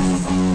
Yes.